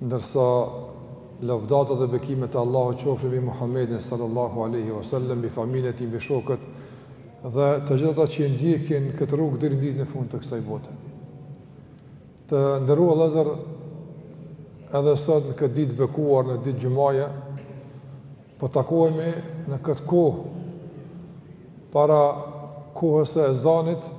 Ndërsa lavdatat dhe bekimet e Allahut qofshin mbi Muhammedin sallallahu alaihi wasallam, mbi familjen e tij, mbi shokët dhe të gjithë ata që e ndjekin këtë rrugë deri në ditën e fundit të kësaj bote. Të nderuar vllezër, edhe sot në këtë ditë të bekuar në ditë xhumaje, Po takohemi në këtë kohë, para kohës e ezanit,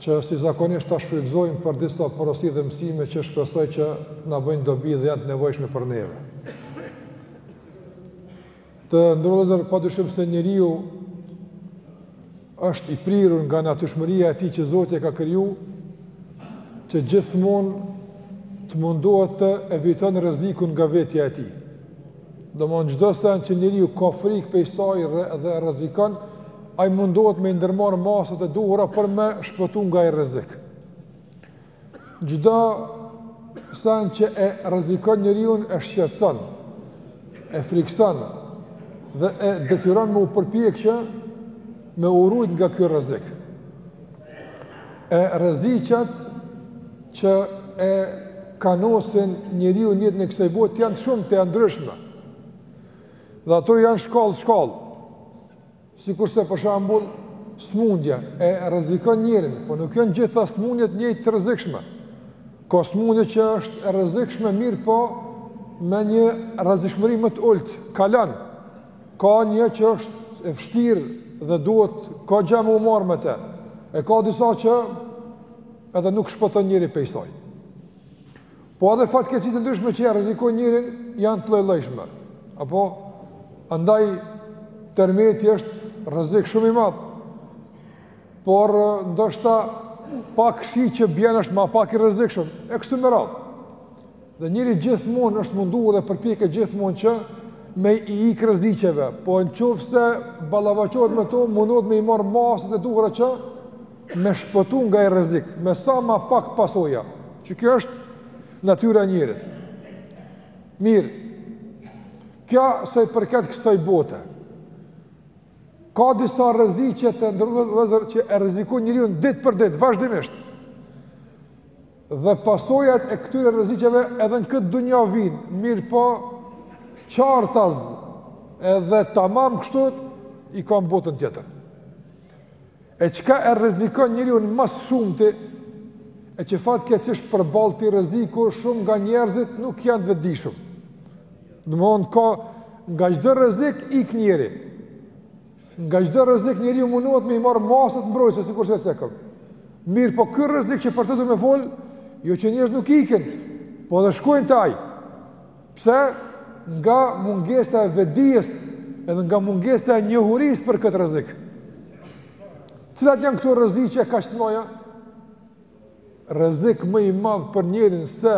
që si zakonisht ta shfrytëzojmë për disa porosi dhe mësime që shpresoj që na bëjnë dobi dhe janë të nevojshme për neve. Të nderuar vllezër, pa dyshim se njeriu është i prirur nga natyrshmëria e tij që Zoti e ka kriju, që gjithmonë të mundohet të eviton rrezikun nga vetja e tij. Domethënë çdo sen që njeriu ka frikë prej saj dhe e rrezikon, ai mundohet me i ndërmarr masat e duhura për me shpëtu nga ai rrezik. Çdo sen që e rrezikon njeriun e shqetëson, e frikëson dhe e detyron me u përpjek që me u rujt nga kjo rrezik. E rreziqet që e kanosin njeriun në jetën e kësaj bote janë shumë të ndryshme. Dhe ato janë shkallë, shkallë. Sikurse për shembull, sëmundja e rrezikon njerin, po nuk janë gjitha sëmundjet njëjtë të rrezikshme. Ka sëmundje që është e rrezikshme, mirëpo me një rrezikshmëri më të ultë, kalon. Ka një që është e vështirë dhe duhet ka gja me u marr me te. E ka disa që edhe nuk shpëton njeri prej saj. Po edhe fatkeqësitë e ndryshme që e rrezikojnë njerin janë të lloj-llojshme. Apo andaj termeti është rrezik shumë i madh. Por ndoshta pak shi që bjen është ma pak i rrezikshëm e kështu me radhë. Dhe njeri gjithmonë është munduar dhe përpjeket gjithmonë që me i ik rreziqeve, po në qofë se ballafaqohet me to, mundohet me i marr masët e duhura që me shpëtu nga ai rrezik, me sa ma pak pasoja, që kjo është natyra e njerit. Mirë. Kjo sa i përket kësaj bote. Ka disa rreziqe të nderuar vllezër që e rrezikojnë njeriun ditë për ditë vazhdimisht. Dhe pasojat e këtyre rreziqeve edhe në këtë dunja vin, mirëpo qartas edhe tamam kështu i kanë në botën tjetër. E çka e rrezikon njeriun më së shumti, e që fatkeqësisht përballë këtij rreziku shumë nga njerëzit nuk janë të vetëdijshëm. Domethënë ka nga çdo rrezik ik njeri. Nga çdo rrezik njeriu mundohet me i marr masat mbrojtëse sikurse e cekëm. Mirëpo ky rrezik që për të du me fol, jo që njerëz nuk ikin, po dhe shkojnë te ai. Pse? Nga mungesa e vetëdijes edhe nga mungesa e njohurisë për këtë rrezik. Cilat janë këto rreziqe kaq të mëdha? Rrezik më i madh për njerin se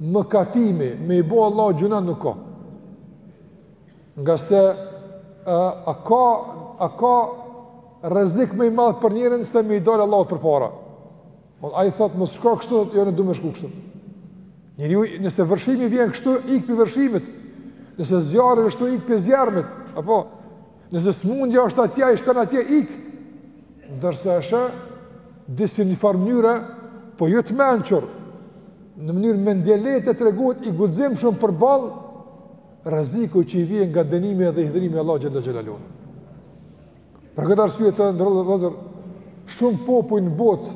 mëkatimi, me i bo Allahut gjynah nuk ka. Ngase a, a ka a ka rrezik më i madh për njerin se me i dalë Allahut përpara. Po ai thotë mos shko kështu, jo unë du me shku kështu. Njeriu nëse vërshimi vjen kështu, ik prej vërshimit. Nëse zjarri vjen kështu ik prej zjarmit, apo nëse smundja është atje, ai s'shkon atje ik. Ndërsa disi në njëfarë mënyre, po, jo të mençur, në mënyrë mendjelehtë tregohet i guximshëm përballë rrezikut që i vjen nga dënimi dhe hidhërimi i Allahut xhele xhelaluhu. Për këtë arsye të nderuar vëllezër, shumë popuj në botë,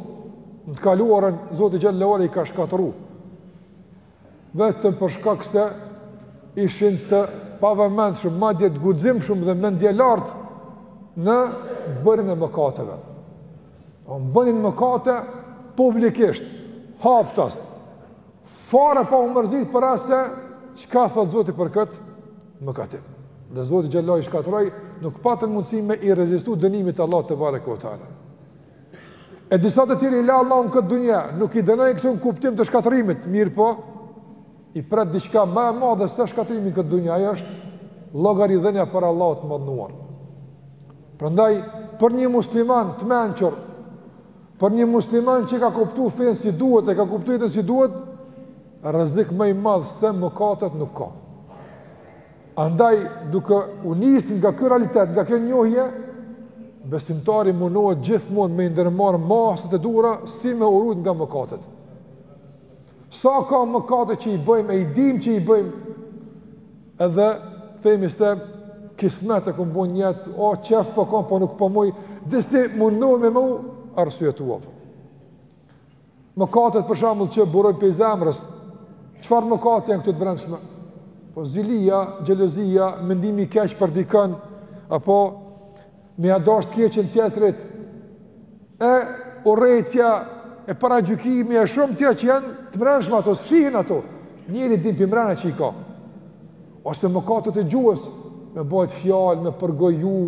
në të kaluarën, Zoti xhele ve ala i ka shkatërru. Vetëm për shkak se ishin të pavëmendshëm, madje të guximshëm dhe mendjelartë, në bërjen e mëkateve. Bënin mëkate publikisht, haptas, Fare pa u mërzit për atë se çka thotë Zoti për këtë mëkatim. Dhe Zoti xhele i shkatërroi nuk patën mundësi me i rezistu dënimit të Allahut tebareke ve teala. E disa të tjerë i la Allahu në këtë dunja, nuk i dënoi këtu në kuptim të shkatërrimit, mirëpo i pret diçka ma e madhe se shkatërrimi në këtë dunja, ajo është llogaridhënia para Allahut të madhëruar. Prandaj, për një musliman të mençur, Për një musliman që e ka kuptu fenë si duhet e ka kuptu jetën si duhet, rrezik më i madh se mëkatet nuk ka. Andaj, duke u nis nga ky realitet, nga kjo njohje, besimtari mundohet gjithmonë me i ndërmarrë masat e duhura si me u rujt nga mëkatet. Sa ka mëkate që i bëjmë e i dimë që i bëjmë edhe themi se kismet e kom bo nijet, o qejf po kam, po nuk po muj, disi mundohemi me u arsyetu. Mëkatet për shembull që burojnë prej zemrës, çfarë mëkate janë këto të brendshme? Po zilia, xhelozia, mendimi i keq për dikënd, apo me ja dashtë keqen tjetrit, e urrejtja, e paragjykimi, e shumë tjera që janë të mrenshme ato, s'shihen ato, njeri din përmrena që i ka, ose mëkatet e gjuhës, me bajt fjalë, me përgoju,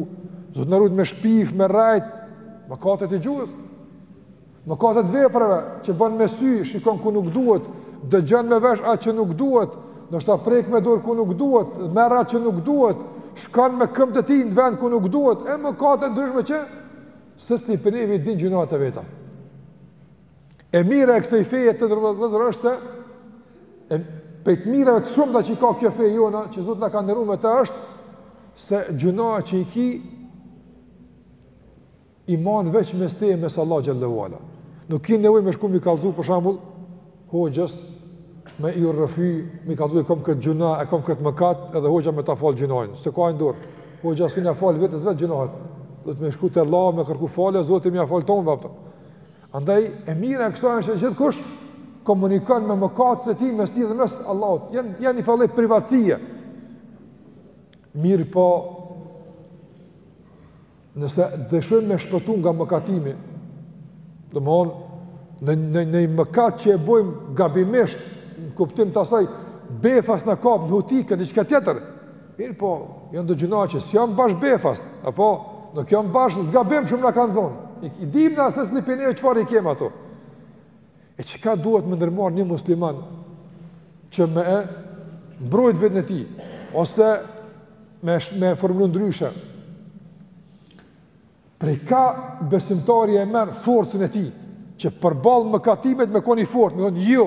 Zot na ruajt me shpif, me rrejt, mëkatet e gjuhës, Mëkatet e veprave që bën me sy, shikon ku nuk duhet, dëgjon me vesh atë që nuk duhet, ndoshta prek me dorë ku nuk duhet, merr atë që nuk duhet, shkon me këmbë të tij në vend ku nuk duhet, e mëkate të ndryshme që secili prej neve i din gjynahet e veta. E mira e kësaj feje, të nderuar vëllezër, është se e prej të mirave të shumta që i ka kjo feja jona, që Zoti na ka nderu me të është, se gjynahet që i ki I man veç mes teje e mes Allahut xhel-le ve ala. Nuk ki nevojë me shku m'i kallzu për shembull, hoxhës me i rrëfy, m'i kallzu e kom këtë gjynah, e kom këtë mëkat, edhe hoxha me ta falë gjynahin, s'e ka n'dorë. Hoxha s'mun ia falë vetes vet gjynahin, duhet me shku te Allahu, me kërku falë, Zoti me ia falë tonë, vapëta. Andaj, e mira e kësaj është që gjithkush, komunikon me mëkatet e tij, mes tij dhe mes Allahut, janë, janë njëfarë privatësie. Mirëpo, Nëse dëshirojmë me shpëtu nga mëkatimi, domethonë, në, në, në një mëkat që e bojmë gabimisht, në kuptim të asaj, befas na kap një huti a diçka tjetër, mirëpo, janë do gjynahe që s'janë bash befas, apo, nuk janë bash gabim shumë na kanë zonë, i, i dimë na secili prej neve çfarë i kemi ato, E çka duhet me ndërmarrë një musliman që me e mbrojt veten e tij, ose me, me formulu ndryshe, prej ka besimtari e merr forcën e tij, që përballë mëkatimit me kon i fortë, me kon jo,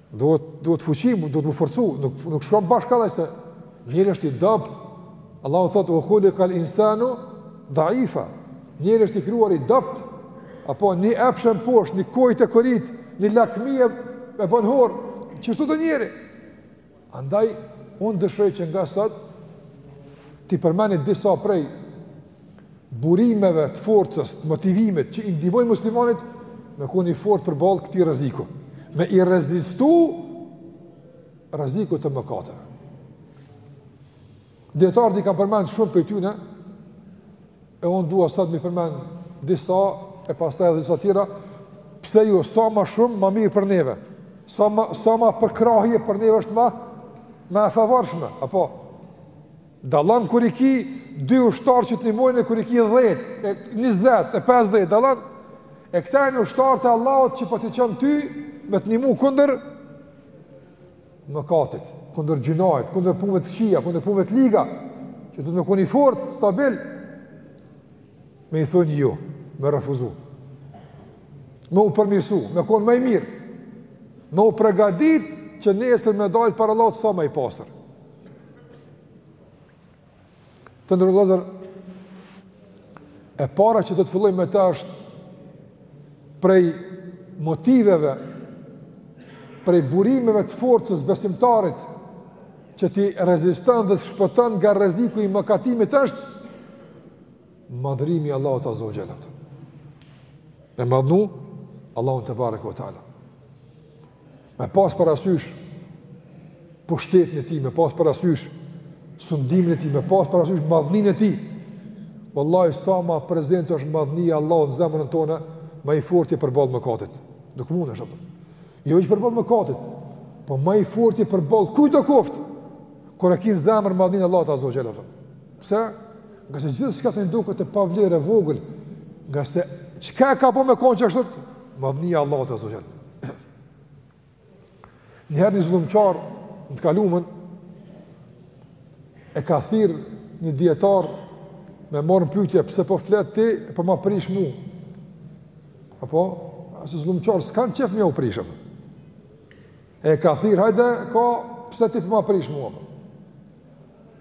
Duhet, duhet fuqi, duhet m'u forcu, nuk, nuk shkon bash kollaj se njeri është i dobët, Allahu thotë, ue khulikal insanu daifa, njeri është i krijuar i dobët, apo një epsh e mposht, një kojtë e korit, një lakmi e, e bon hor, qeshtu është njeri? Andaj, unë dëshiroj që nga sot, t'i përmendim disa prej burimeve të forcës, të motivimit që i ndihmojnë muslimanit me kon i fortë përballë këtij rreziku, me i rezistu rrezikut të mëkateve. Dijetarët i kanë përmend shumë prej tyne, e unë dua sot m'i përmend disa e pastaj edhe disa tjera, pse jo, sa ma shumë ma mirë për neve. Sa ma, sa ma përkrahje për neve është ma, ma e favorshme, apo Dallon kur i ki dy ushtarë që të nimojn e kur i ki 10, e 20, e 50, dallon. E këta janë ushtarët e Allahut që po t'i çon ty me të nihmu kundër mëkatit, kundër gjynahit, kundër punëve të këqija, kundër punëve të liga, që duhet me kon i fort, stabil. Me i thonë jo, me refuzu. Me u përmirësu, me konë ma i mirë. Me u pregadit që nesër me dalë para Allahut sa ma i pastër. Të nderuar vëllezër, e para që do të fillojmë me të është prej motiveve, prej burimeve të forcës besimtarit që t'i reziston dhe të shpëton nga rreziku i mëkatimit është madhërimi i Allahut azze ue xhel. Me madhnu Allahun tebareke ue teala. Me pas parasysh pushtetin e tij, me pas parasysh sundimin e tij, me pas parasysh madhninë e tij. Wallahi sa ma prezent është madhnia e Allahut në zemrën tonë, ma i fortë je përballë mëkatit. Nuk mun, ashtu a. Jo veç përballë mëkatit, po ma i fortë je përballë kujtdo qoft. Kur e ki në zemër madhninë e Allahut azze ue xhel, apo. Pse? Ngase gjithçka tjetër doket e pavlerë e vogël, ngase çka e ka bo me konë qashtu, madhnia e Allahut azze ue xhel. Njëherë një zullumqar në të kalumën e ka thirë një dijetar me marr në pytje pse po flet ti e po ma prish mu. Apo, se zullumqarët s'kanë qejf me jau prish apo. E ka thirë, hajde, kah pse ti po ma prish mu apo.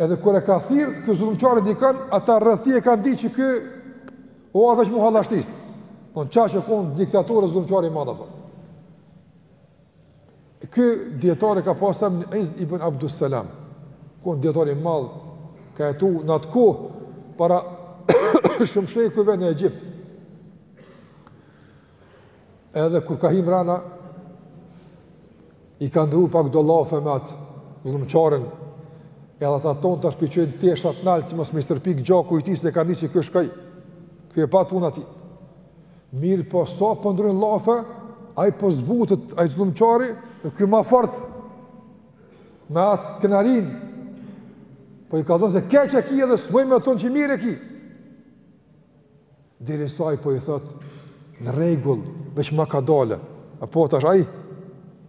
Edhe kur e ka thirë ky zullumqari dikon, ata rrethi e kanë dit që ky o a veç m'u hallashtis, se qaq u konë diktator e zullumqar i madh, apo. Ky dijetar e ka pas emnin Iz ibn Abdus Salam, konë dijetar i madh, ka jetu në atë kohë, para shumë shekujve në Egjipt. Edhe kur ka hi mrena, i ka ndrru pak do llafe me atë zullumqarin, edhe ata tonë tash p'i çojnë teshat nalt, që mos m'i stërpik gjaku i tij, se kanë dit që ky shkoi, kje e pa puna e tij. Mirëpo, sa po ndrrojnë llafe, ai po zbutet, ai zullumqari, e ky ma fort, me atë krenarinë, po i kallzon se keq e ki edhe, s'muj me t'thonë që mirë e ki. Derisa ai po i thot, në rregull, veç ma kadalë. Apo tash ai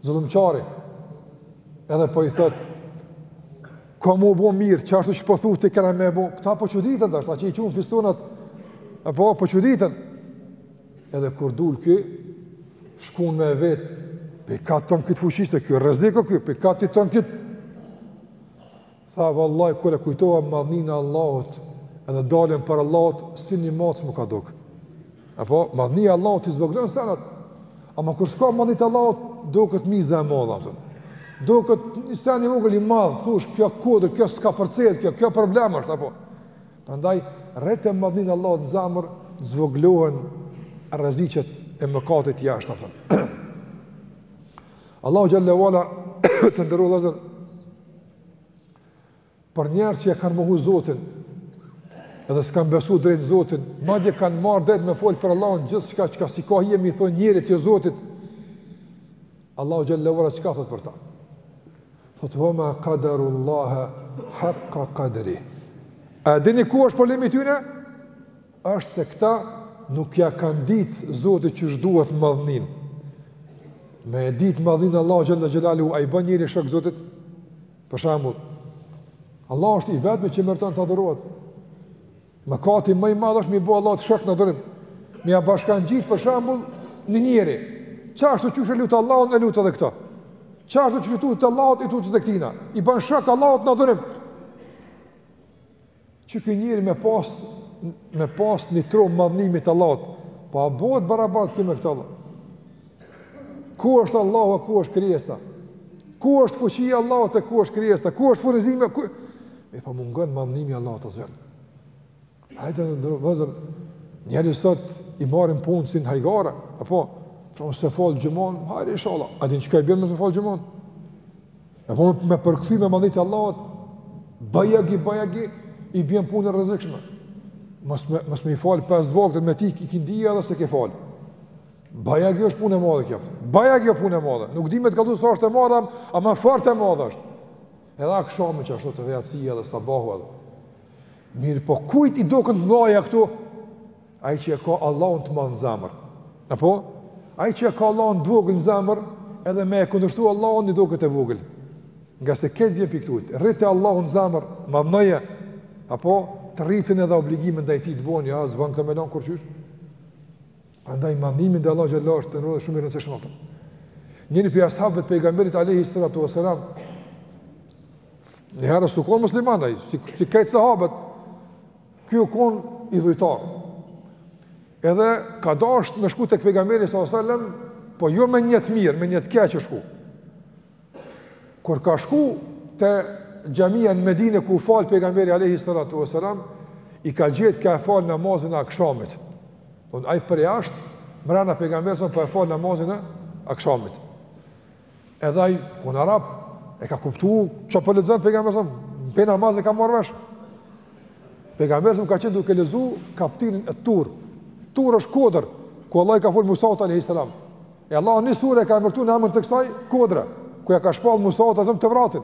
zullumqari. Edhe po i thot, ka m'u bo mirë, qashtu qysh po thu ti kena me bo. Kta po çuditen tash, ata që i çun fistonat. Apo po çuditen. Edhe kur dul ky, shkon me e vet, pi kah ton kët fuqi, se ky rrezikoi ky, pi kah ti ton kët. Tha, Vallaj, kur e kujtova madhninë e Allahut, edhe daljen para Allahut, si një macë m'u ka duk. Apo, madhnia e Allahut i zvoglon senat, ama kur s'ka madhni të Allahut, duket miza e madhe, kupton. Duket një sen i vogël i madh, thush, kjo kodër, kjo s'ka përcet, kjo, kjo problem është, apo. Prandaj, rrite madhninë e Allahut në zemër, zvoglohen rreziqet e mëkatit jashtë, kupton. Allahu xhelle ue ala, të nderum vllezër, Për njerëz që e kanë mohu Zotin, edhe s'kanë besu drejt Zotin, madje kanë marrë drejt me folë për Allahun gjithçka, çka s'i ka hije me, i thanë njerit jo Zotit, Allahu xhelle ue ala çka thot për ta? Thot, vëma kadaru Allahe, haqqa kadri. A dini ku është problemi i tyne? Është se këta nuk ja kanë ditë Zotit qysh duhet madhninë. Me e ditë madhninë Allahut xhelle xhelaluhu, a i bën njëri shok Zotit? Për shembull, Allahu është i vetëmi që meriton të adhurohet. Mëkati më i madh është me i bo Allahut shok në adhurim. Me ia bashkangjit për shembull një njeri. Qashtu qysh e lut Allahun e lut edhe këta. Qashtu qysh i lutet Allahut i lutet edhe këtina. I bën shok Allahut në adhurim. Qiky njeri me pas, me pas në tru madhnim të Allahut, a po bëhet barabartë këta me këta, Allah. Ku është Allahu e ku është krijesa? Ku është fuqia e Allahut e ku është krijesa? Ku është furnizimi e ku? Ama po mungon madhnimi i Allahut në zemër. Hajde të nderum vllezër. Njerëzit sot i marrin punët si hajgare, apo pra unë s'e fal xhumanë, hajde inshallah. A din çka i bjen mos me fal xhumanë? E po me përkthy me madhni të Allahut, bajagi, bajagi, i bjen punë e rrezikshme. Mos me, mos me i falë pesë vaktet, me të ik ikindia edhe s'e ke falë. Bajagi është punë e madhe kjo. Bajagi është punë e madhe. Nuk di me të kallxu sa është e madhe, ama fort e madhe është. Edhe akshami qashtu edhe jacia edhe sabahu edhe. Mirëpo kujt i doken t'mdhaja këtu? Ai që e ka Allahun të madh në zemër. Apo ai që e ka Allahun të vogël në zemër, edhe me e kundërshtu Allahun i duket e vogël. Nga se këtu vjen pika, rrite Allahun në zemër, madhënoje, apo të rritën edhe obligimet ndaj tij, të bën ai, s'ban këtë me lanë kurqysh? Andaj madhënimi ndaj Allahut xhelle ue ala është të nderum shumë i rëndësishëm. Njëri prej as'habëve të pejgamberit Alejhi Salatu Veselam, një herë s'u konë musliman, si, si krejt sahabët, Ky u kon idhujtar. Edhe ka dashtë me shku tek pejgamberi s.a.s. Po jo me nijet të mirë, me nijet të keq shku. Kur ka shku te xhamia në Medine ku u falë pejgamberi Alejhi Salatu Veselam, i ka gjetë ka e falë namazin e akshamit. Dhe ai përjashtë, mrena pejgamberi s.a.s. po e falë namazin e akshamit. Edhe ai u kon arab, e ka kuptu, çka po lexon Pejgamberi a.s., në namaz e ka marrë vesh. Pejgamberi a.s. ka qenë duke lexu kaptinën Et-Tur. Tur është kodër, ku Allahu i ka folë Musaut a.s. E Allahu një surë e ka emërtu në emër të kësaj kodre, ku ja ka shpalë Musaut a.s. Tevratin.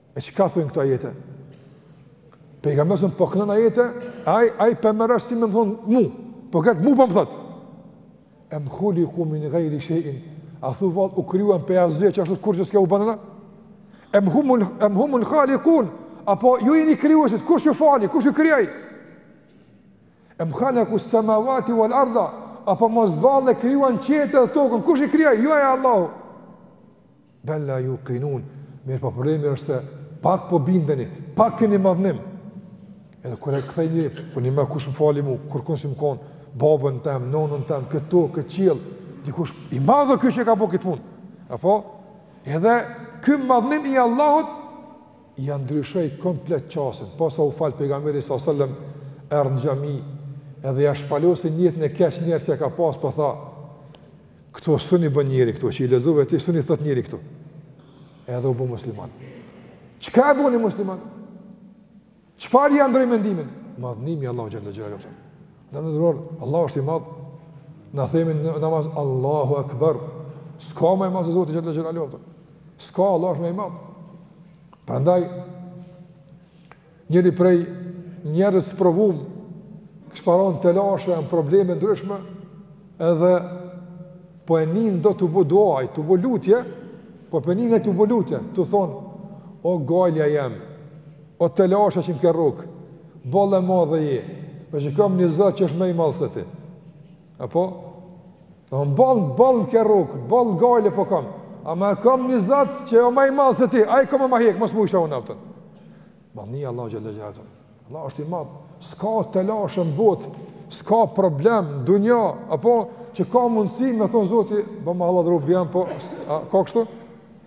E çka thonë këto ajete? Pejgamberi po kënon ajete, ai ai po e merr si me më thon mu, po gat mu po më thot. Em khuliqu min ghairi shay'in. A thu vallë u krijuan pe asgjë që ashtu kur që s'ka u bënë. Em humul em humul khaliqun. Apo ju jeni krijuesit, kush ju fali, kush ju krijoi? Em khalaqu samawati wal arda. Apo mos vallë krijuan qiejt dhe tokën, kush i krijoi? Ju a Allahu? Bel la yuqinun, mirë po problemi është se pak po bindeni, pak keni madhnim. Edhe kur e kthen njeri, po mu kush më fali mua, kur s'jam kon, babën tem, nonën tem, këtë tokë, këtë qiell, dikush i madh o ky që e ka bo këtë punë. Apo edhe ky madhnim i Allahut ja ndryshoi komplet qasjen. Pasi u fal pejgamberi a.s. erdhi në xhami, edhe ja shpalosi nijetin e keq njeri që e ka pas, po tha, Këto s'un i bën njeri këto, që i lexove ti, s'un i thot njeri këto. Edhe u bo musliman. Çka e boni musliman? Çfarë ja ndrroi mendimin? Madhnimi i Allahut xhel-le xhelaluhu. Të nderuar, Allahu është i madhë. Na themi në namaz, Allahu Akbar. S'ka ma i madh se Zoti xhel-le xhelaluhu. S'ka, Allahu është ma i madhë. Prandaj, Njëri prej njerëzve t'sprovum, kish pas ron n'telashe e në probleme ndryshme, edhe po e nijnë do tu bo dua, tu bo lutje, po po e nijnë tu bo lutje, tu thonë, o gajlja jem, o telashe që m'ke rrokë, boll e madhe je, por e kam një Zot që është më i madh se ti. Apo, boll, boll m'ke rrokë, boll gajle po kam, ama e kam një Zot që o ma i madh se ti, ai ka me ma hekë, mos mujsha unë aftën. Boll një Allah xhel-le xhelaluhu, Allahu është i madhë, s'ka telashe në botë, s'ka problem n'dunja, apo, që ka mundësi me thonë Zoti, bama hallall robi jem, po, a, ka kështu?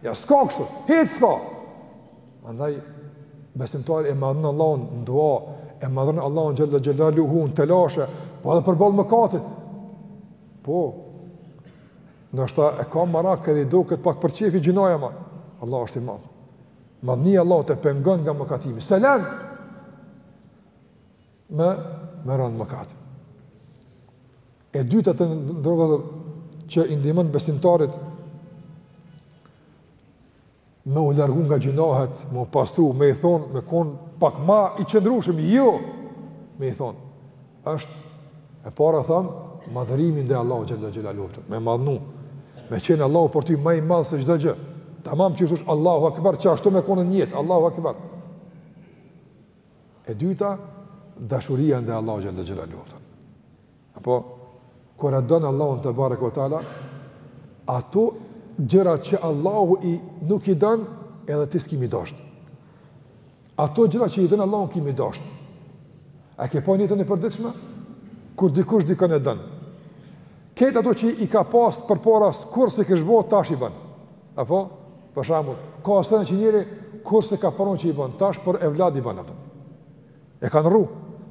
Jo, s'ka kështu, hiç s'ka. Andaj, besimtari e madhëron Allahun në dua, e madhëron Allahun xhel-le xhelaluhu në telashe, po edhe përballë mëkatit. Po, ndoshta e ka marak edhe i doket pak për qefi gjynahi, ama Allahu është i madhë. Madhnimi i Allahut e pengon nga mëkatimi. S'e len me, me rënë n'mëkat. E dyta të nderuar vëllezër që i ndihmon besimtarit me u largu nga gjynahet, me u pastru, me i thonë, me konë pak ma i qëndrushëm, jo, me i thonë, është, e para thamë, madhërimi ndaj Allahut xhel-le xhelaluhu, kupton, me madhnu, me qenë Allahu për ty ma i madh se çdo gjë, tamam qysh thush Allahu Akbar, qashtu me konë n'jetë, Allahu Akbar. E dyta, dashuria ndaj Allahut xhel-le xhelaluhu, kupton. Apo, kur e donë Allahun tebareke ue teala, ato gjëra që Allahu i nuk i donë, edhe ti s'ki me i dashtë. Ato gjëra që i donë Allahu ki me i dashtë. A ke pa n'jetën e përditshme? Kur dikush dikën e donë. Kejt ato që i ka pasë përpara, kurrë s'i kish bo, tash i bënë. Apo, për shembull, ka sene që njeri kurrë s'e ka pranu që i bënë, tash për evlad i bënë ato. E ka nrru.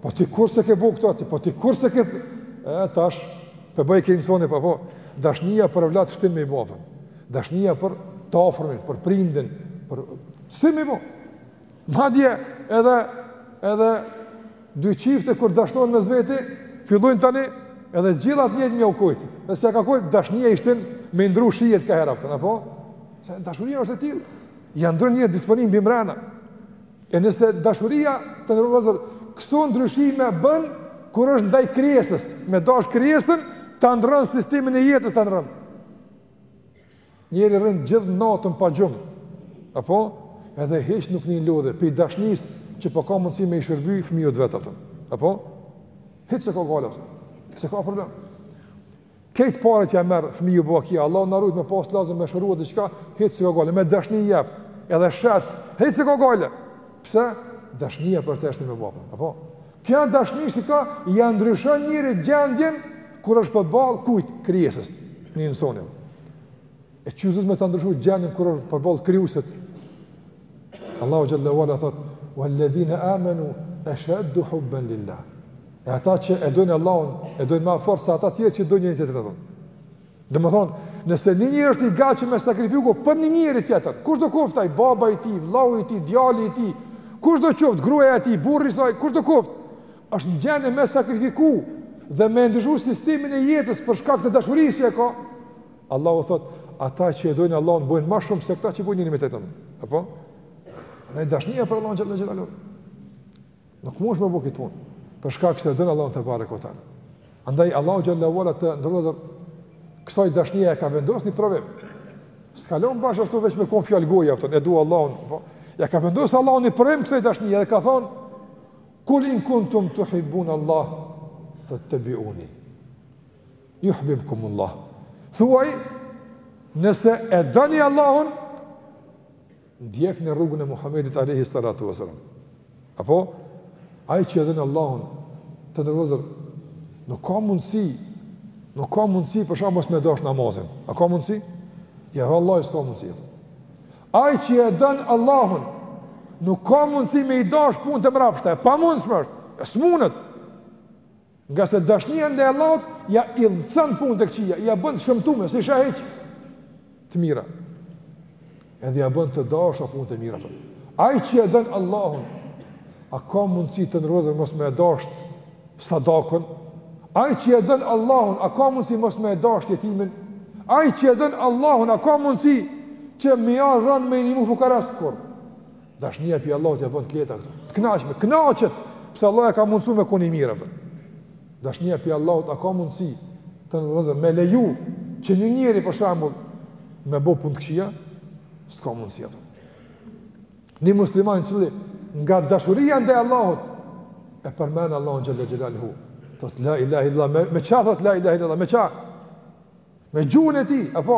Po ti kurrë s'e ke bo këto, ti po ti kur se ke... E, tash, po e bëj kënë soni, po, po, dashnija për evlat të shtin me i bo, për. Dashnija për të afërmin, për prindin, për... Të shtin me i bo. Madje, edhe, edhe, dy çifte kur dashnohen mes veti, fillojnë tani, edhe gjellat njëjtë me u kujtë. Dhe se ka kujtë, dashnija i shtin me ndrru shijet kahera, kupton, apo? Se dashuria është e tillë. Ja ndrron njerit disponimin përmrena. E nëse dashuria të nderuar vëllezër këso ndryshime bën kur është ndaj krijesës, me dash krijesën ta ndrron sistemin e jetës ta ndrron. Njeri rrin gjithë natën pa gjumë. Apo edhe hiç nuk nin lodhje prej dashnisë që po ka mundësi me i shërby fëmijut t'vet, kupton. Apo hiç s'e ka gajle. S'e ka problem. Kejt paret që ja merr fëmiu bo vaki, Allahu na rujt me pas lazëm me shëru diçka, hiç s'e ka gajle, me dashni jep, edhe shet, hiç s'e ka gajle. Pse? Dashnia për të e shtin me bo, apo? Kjo dashni që ka ja ndryshon njerit gjendjen kur është përball kujt krijesës, një insoni. E qysh duhet me ta ndryshu gjendjen kur është përballë krijuesit. Allahu xhel-le ue ala thot: "Walladhina amanu ashaddu hubban lillah." E ata që e dojnë Allahun, e dojnë më fort se ata të tjerë që dojnë një tjetër apo. Domethënë, nëse një njeri është i gatshëm me sakrifiku për një njeri tjetër, kushdo koftë ai, baba i tij, vllau i tij, djali i tij, kushdo qoftë gruaja e tij, burri i saj, kushdo koftë, është në gjendje me sakrifiku dhe me ndryshu sistemin e jetës për shkak të dashurisë që ka, Allahu thotë, ata që e dojnë Allahun bojnë ma shumë se këta që bojnë një me tjetrin. Apo? Në i dashnija për Allahun xhel-le xhelaluhu. Nuk munësh me bo kit punë. Për shkak që s'e don Allahu tebareke ue teala. Andaj, Allahu xhel-le ue ala, të nderuar vëllezër, kësaj dashnie ja ka vendosë një provim. S'kalon bash qashtu veç me konë fjalë goje, kupton, e du Allahun. Po? Ja ka vendosë Allahu një provim kësaj dashnie dhe ka thonë, kul in kuntum tuhibbunallahe fettebiuni. Yuhbibkumullah. Thuaj, nëse e doni Allahun, ndjekni rrugën e Muhammedit alejhi salatu ve selam. Apo, ai që e don Allahun, të nderuar vëllezër, nuk ka mundësi, nuk ka mundësi për shembull mos me e dasht namazin. A ka mundësi? Ja, vallahi, s'ka mundësi. Ai që e don Allahun, nuk ka mundësi me i dasht punët e mrapshta, e pamundshme është, e s'munet. Ngase dashnia ndaj Allahut ia idhcon punët e këqija, ia bën të shëmtume, s'i sheh hiç të mira. Edhe ia bën të dashura punët e mira. Ai që e don Allahun, a ka mundësi të nderuar vëllezër mos me e dasht sadakën? Ai që e don Allahun, a ka mundësi mos me e dasht jetimin? Ai që e don Allahun, a ka mundësi që me i ardh rënd me i nimu fukarasë? Kurrë. Dashnia prej Allahut ja bën të lehta këto. Të kënaqshme, kënaqet, pse Allahu e ka mundësu me kon i mirë, apo. Dashnia prej Allahut a ka mundësi të nderuar vëllezër me leju që një njeri për shembull me bë punë të këqija? S'ka mundësi, apo. Një musliman që nga dashuria ndaj Allahut e përmend Allahun xhel-le xhelaluhu. Thot la ilahe il-lallah, me, me ça thot la ilahe il-lallah, me ça? Me gjuhën e tij, apo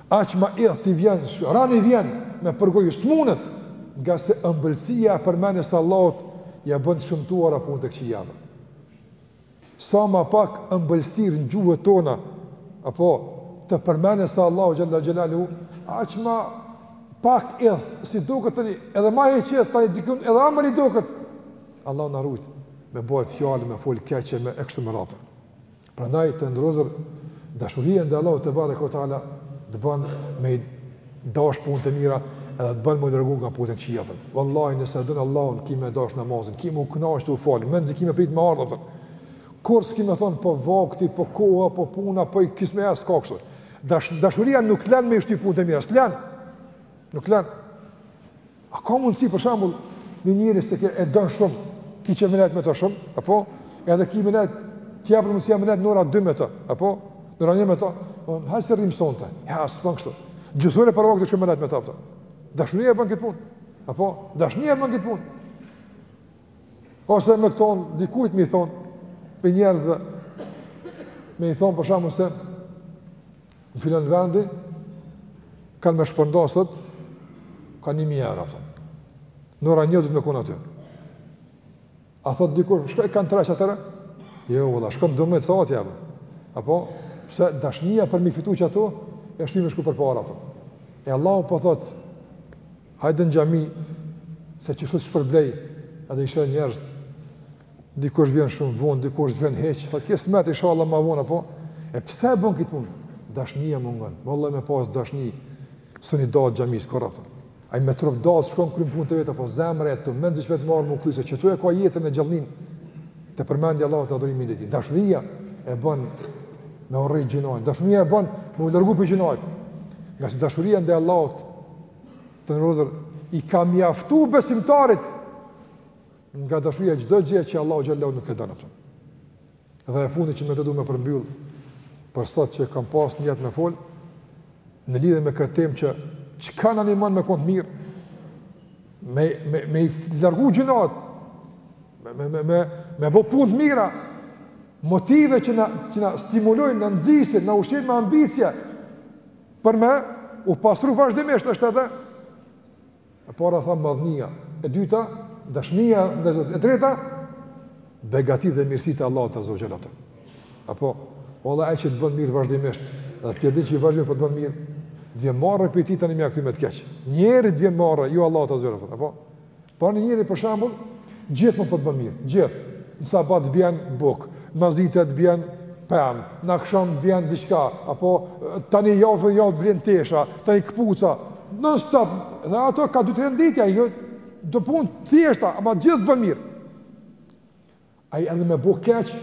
Aq ma idht i vjen, rand i vjen me përgoju, s'munet, ngase ëmbëlsia e përmendjes së Allahut ja bën të shëmtuara punët e këqija. Sa ma pak ëmbëlsirë në gjuhët tona apo të përmendjes së Allahut xhel-le xhelaluhu, aq ma pak idht i duket, ani, edhe ma keq tani dikuj edhe amël i duket. Allahu na rujt me bajt fjalë me fol keq e me, e kështu me radhë Prandaj të nderuar vëllezër dashuria ndaj Allahut tebareke ve teala të bën me i dasht punët e mira edhe të bën me u largu nga punët e këqija, apo. Wallahi nëse e don Allahun ki me e dasht namazin, ki m'u knaq tu u fal, mezi ki me prit me ardhë, apo. Kurrë s'ki me thonë po vakti, po koha, po puna, po i kisme e s'ka kështu. Dash, dashuria nuk len me i shty punët e mira, s'len. Nuk len. A ka mundësi për shembull një njeri që e don shumë, ki qef me nejt me të shumë, apo edhe ki me nejt ti apo mos jam me nejt n'ora 2 me të, apo n'ora 1 me të, po hajt se rrim sonte. Ja, s'po kështu. Gjithmonë pret vaktin që me nejt me të. Dashuria e bën këtë punë. Apo dashuria e bën këtë punë. Ose me i thon dikujt me i thon për njerëzve me i thon për shkakun se Në filan vendi, kanë me shpërnda sot ka një mijë euro, apo. Në ora një, duhet me kon aty. A thot dikush, shkoj ka n'tresh atëherë? Jo, valla, shkon 12 sot jam. Apo pse dashnia për me i fitu qato, e shtyn me shku përpara, apo. E Allahu po thot, hajde në xhami se qishtu të shpërblej, edhe i sheh njerëz Dikush vjen shumë vonë, dikush s'vjen hiç. Po kismet inshallah më vonë apo? E pse e bën këtë punë? Dashnia mungon. Vallai me pas dashni. S'un i dahet xhamisë kurrë. Ai me trup do të shkon kryn punët e veta po zemra e tij mend diçka të marrë me u kthy se qaty e ka jetën e gjallninë. Te përmendja e Allahut, te adhurimi i tij. Dashnia e bën me urrë gjynahin. Dashnia e bën me u largu prej gjynahit. Ngase dashuria ndaj Allahut të nërëzër, i ka mjaftu besimtarit Nga dashuria çdo gjë që Allahu xhallahu nuk e don atë. Dhe e fundit që me të dua me përmbyll për sot që kam pas nijet me fol në lidhje me këtë temë që çka na ndihmon me kon t'mirë me me me i largu gjynahet me me me me me bë punë të mira motive që na që na stimulojnë na nxisin na ushqejnë me ambicie për me u pastru vazhdimisht është edhe E para tha madhnia, e dyta dashnia ndaj Zotit, e treta begatitë dhe mirësitë e Allahut azze ve xhel. Apo valla ai që të bën mirë vazhdimisht, dhe ti e di që vazhdimisht po të bën mirë, të vjen marre prej tij tani me ja kthy me të keq. Njerit të vjen marre, jo Allahut azze ve xhel. Apo po një njeri për shembull Gjithmonë po të bën mirë, gjithë. Në sabah t'bjen bukë, masdite t'bjen pemë, në aksham t'bjen diçka, apo tani javë për javë t'blen tesha, tani këpuca, non stop, dhe ato ka dy-tre n'ditë, jo, do punë të thjeshta, ama gjithë të bën mirë. Ai edhe me bo keq,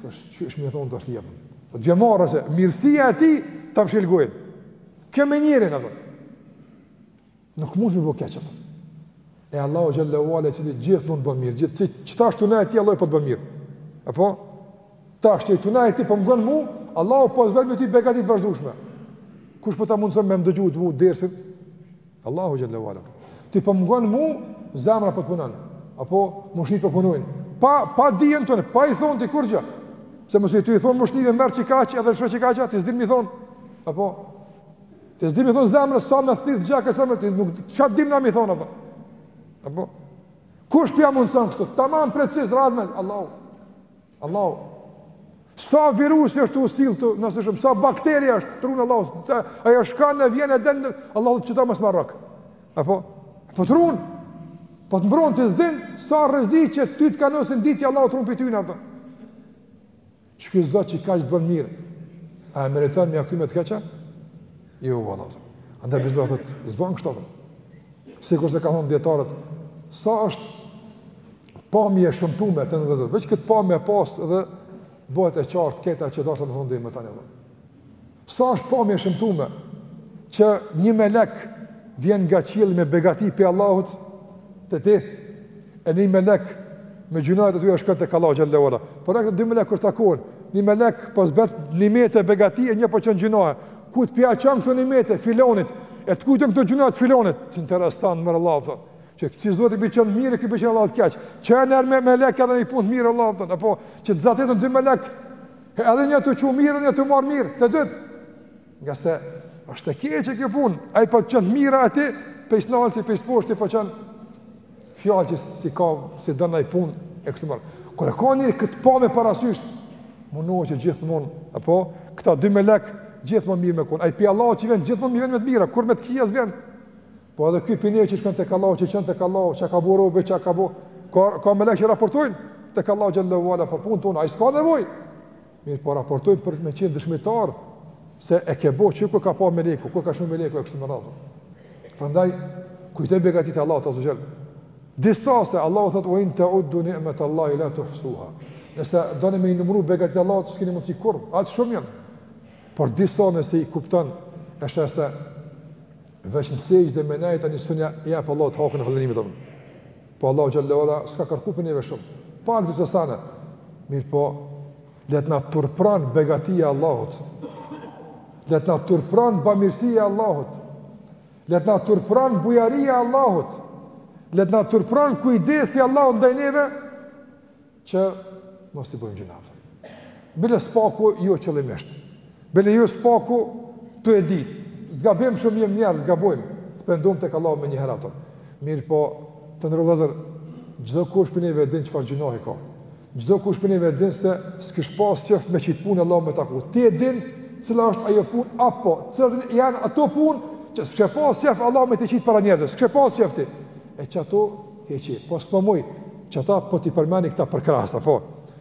që është që është me thonë të është jepën. Po të vjen marre se mirësia e tij ta mshel gojën. Kjo me njerin, apo. Nuk mund t'i bësh keq, apo. E Allahu xhelle ve ala që gjithmonë të bën mirë, gjithë ti qe tash tu nejt ti Allahu po të bën mirë. Apo tash ti tu nejt ti po m'ngon mu, Allahu po zbret mbi ty begati të vazhdueshme. Kush po ta mundson me ndëgju ti mu dersin? Allahu xhelle ve ala. Ti po m'ngon mu, zemra po të punon. Apo mushknitë po punojnë. Pa pa dijen tonë, pa i thon ti kurgja. Se mos i ty i thon mushknisë merr qikaq edhe lshoje qikaq, ti s'din me i thon. Apo Ti s'di me i thonë zemrës, sa me thithë gjak e sa me thithë, nuk qa dim na me i thonë, apo. Apo? Kush po ja mundëson kështu? Tamam precis, radhme, Allahu. Allahu. Sa virusi është tu u sillë të nësë shumë, sa bakteria është, t'run Allahu, aja shka në vjenë e denë, Allahu të qëta mësë marrëk. Apo? Po t'run. Po të mbron, ti s'din, sa rreziqe ty të kanosen n'ditë, Allahu t'run prej tyne, apo. Qiky Zot që kaq t'bën mirë, a e meriton me ja kthy me të keqa? Jo, valla. Andaj Bizba thot, s'ban kështu. Sikurse kanë thon dijetarët, sa është pamje e shëmtume të ndëzë. Veç kët pamje pas dhe bëhet e qartë këta që do të më thonë më tani. Sa është pamje e shëmtuar që një melek vjen nga qielli me begati pej Allahut te ti e një melek me gjynahet e tyre shkon tek Allahu xhelle ve ala. Por ata dy melek kur takohen, një melek po zbret nimete begati e një po çon gjynahet. Kujt po ia çon këto nimete filanit? E të kujt janë këto gjynahet filanit? Sa interesant more Allahu thotë. Që ti Zoti po i çon mirë e ky pi çon Allahut të keq. Çon bre me melek edhe një punë mirë Allahu thotë. Apo që të zateten dy melek He edhe një tu çu mirë dhe një tu marrë mirë, të dytë. Ngase është e keqë kjo punë, ai po t'çon t'mira ty, pej s'nalti, ti pej s'poshti, po çon fjalë që si ka, s'i don naj punë, e kështu me radhë. Kur e ka njeri këtë pamje parasysh, mundohet që gjithmonë, apo, këta dy melekë, gjithmonë mirë me konë, ai pej Allahut që vjen, gjithmonë vjen me të mira, kurrë me të këqija s'vjen, Po edhe ky pej neve që shkon tek Allahu, që çon tek Allahu, çka ka bo robi, çka ka bo, ka ka melekë raportojn tek Allahu xhelle ve ala për punën tonë, ai s'ka nevojë. Mirëpo raportojn për me qenë dëshmitar se e ke bo çka ka pa meleku, çka ka shënu meleku e kështu me radhë. Prandaj kujtoji begatit e Allahut azze ve xhel. Disa se Allahu thotë ve in teuddu ni'metallahi la tuhsuha. Nëse doni me i numëru begatit e Allahut, s'keni mundsi kurr, aq shumë janë. Por disa nëse i kupton, është se Veç në sexhde me nejt tanë s'un ia jap Allahut hakun e falënderimit apo. Po Allahu xhelle ve ala s'ka kërku pej neve shumë. Pak disa sene. Mirëpo le të na turpron begatia e Allahut. Le të na turpron bamirësia e Allahut. Le të na turpron bujaria e Allahut. Le të na turpron kujdesi i Allahut ndaj neve. që mos të bëjmë gjynahe. Bile s'paku jo qëllimisht. Bile jo s'paku tu e ditë. N'gabim shumë jemi njerëz, gabojmë. Të pendohemi tek Allahu menjëherë atëherë. Mirëpo, të nderuar vëllezër, çdokush pej neve e din çfarë gjynahi ka. Çdokush pej neve e din se s'kish pas qejf me qit punë Allahun me e taku. Ti e din cila është ajo punë, apo cilat janë ato punë që s'kish pas qejf Allahu me t'i qitë para njerëzve. S'kish pas qejf. E që ato Hiqi, po s'po muj, që ata po t'i përmendi këta përkrahsa, po,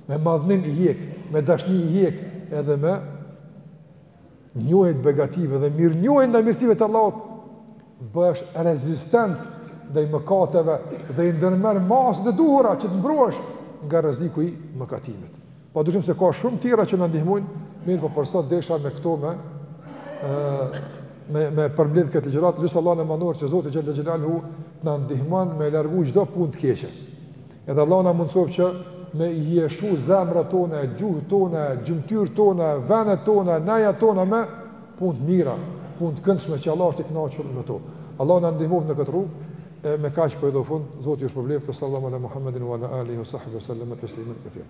me madhnim i hek, me dashni i hek, edhe me njohjen e begative dhe mirënjohjen ndaj mirësive të Allahut, bëhesh rezistent ndaj mëkateve dhe i ndërmerr masat e duhura që të mbrohesh nga rreziku i mëkatimit. Padyshim se ka shumë tjera që na ndihmojnë, mirëpo për sot desha me këto me me me përmbledh këtë ligjëratë, lus Allahun e Madhëruar që Zoti xhelle xhelaluhu të na ndihmon me u largu çdo punë të keqe. Edhe Allahu na mundësoftë që me i hijeshu zemrat tona, gjuhët tona, gjymtyrët tona, venet tona, nejat tona me punë të mira, punë të këndshme që Allahu është i kënaqur me to. Allahu na ndihmoftë në këtë rrugë e me kaq po edhe fund Zoti ju shpërbleftë sallallahu ala Muhammedin wa ala alihi wa sahbihi sallam taslima katira.